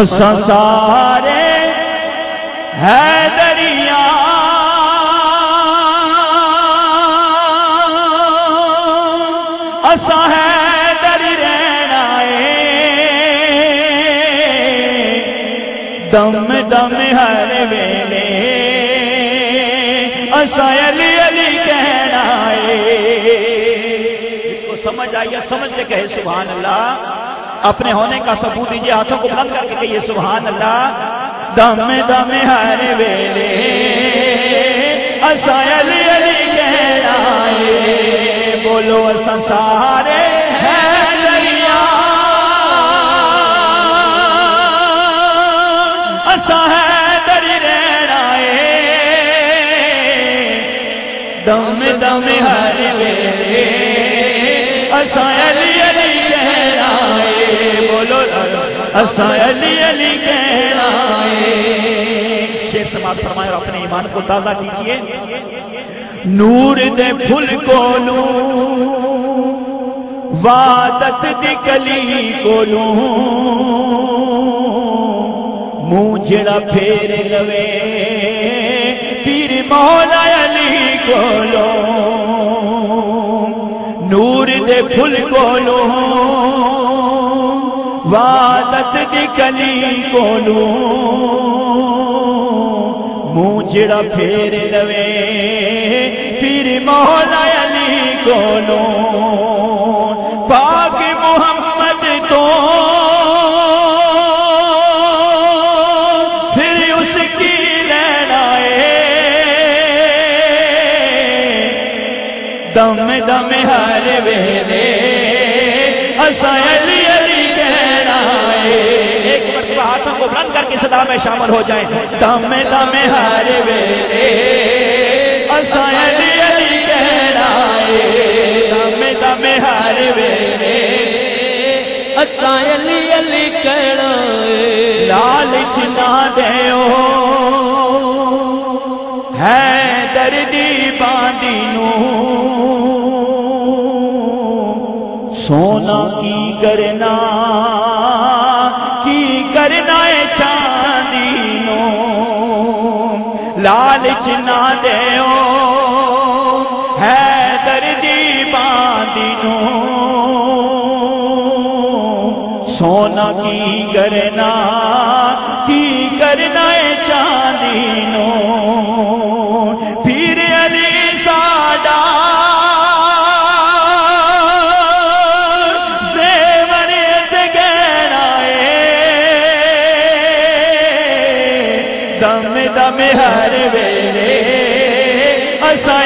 اسا سارے ہے دریا۔ ہے رہنا دم دم ہر ویلے۔ اسا علی علی کہنا جس کو سمجھ آئیے سمجھ کے کہے، سبحان اللہ۔ اپنے ہونے کا ثبوت دیجیے، ہاتھوں کو بلند کر کے کہیے، سبحان اللہ۔ دم دم ہر ویلے۔ اسا علی علی کہنا ہے بولو اسا سارے ہیں دریا اسا ہے دری رہنا دم دم ہر ویلے۔ اسا بولو اسا علی علی کہنا ہے. شیر سماعت فرمائے اور اپنے ایمان کو تازہ کیجیے. نور دے پھل کولوں وعدت دی کلی کولوں منہ جڑا پھیر لوے، پیر مولا علی کولوں نور. دے پھل کولوں وعدت دی کلی کولوں منہ جڑا پھیر لوے، پیر مولا علی کولوں پاک محمد تو پھر اس کی لینا دم دم ہر ویلے، اسا بلند کر کے صدا میں شامل ہو جائیں۔ دم دم ہر ویلے علی علی کہنا دم دم ہر ویلے علی علی کہنا لالچ نہ دیو۔ ہے دردی باندی نو سونا کی کرنا۔ سونا کی کرنا کی کرنا ہے چاندی نو پیر علی ساڈا، زیور تے گہنا ہے۔ دم دم ہر ویلے اسا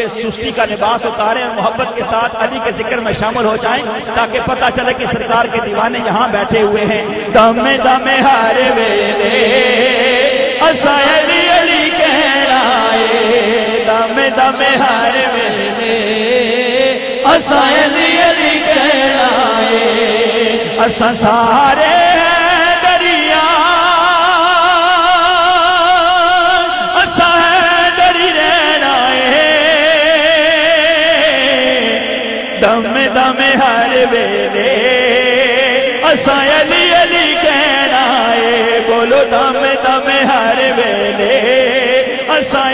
یہ سستی کا لباس اتاریں اور محبت کے ساتھ علی کے ذکر میں شامل ہو جائیں تاکہ پتہ چلے کہ سرکار کے دیوانے یہاں بیٹھے ہوئے ہیں۔ دم دم ہر ویلے علی علی کہنا ہے دم دم ہر ویلے علی علی کہنا ہے اسا سارے دم دم ہر ویلے۔ اساں علی علی کہنا اے بولو دم دم ہر ویلے۔ اساں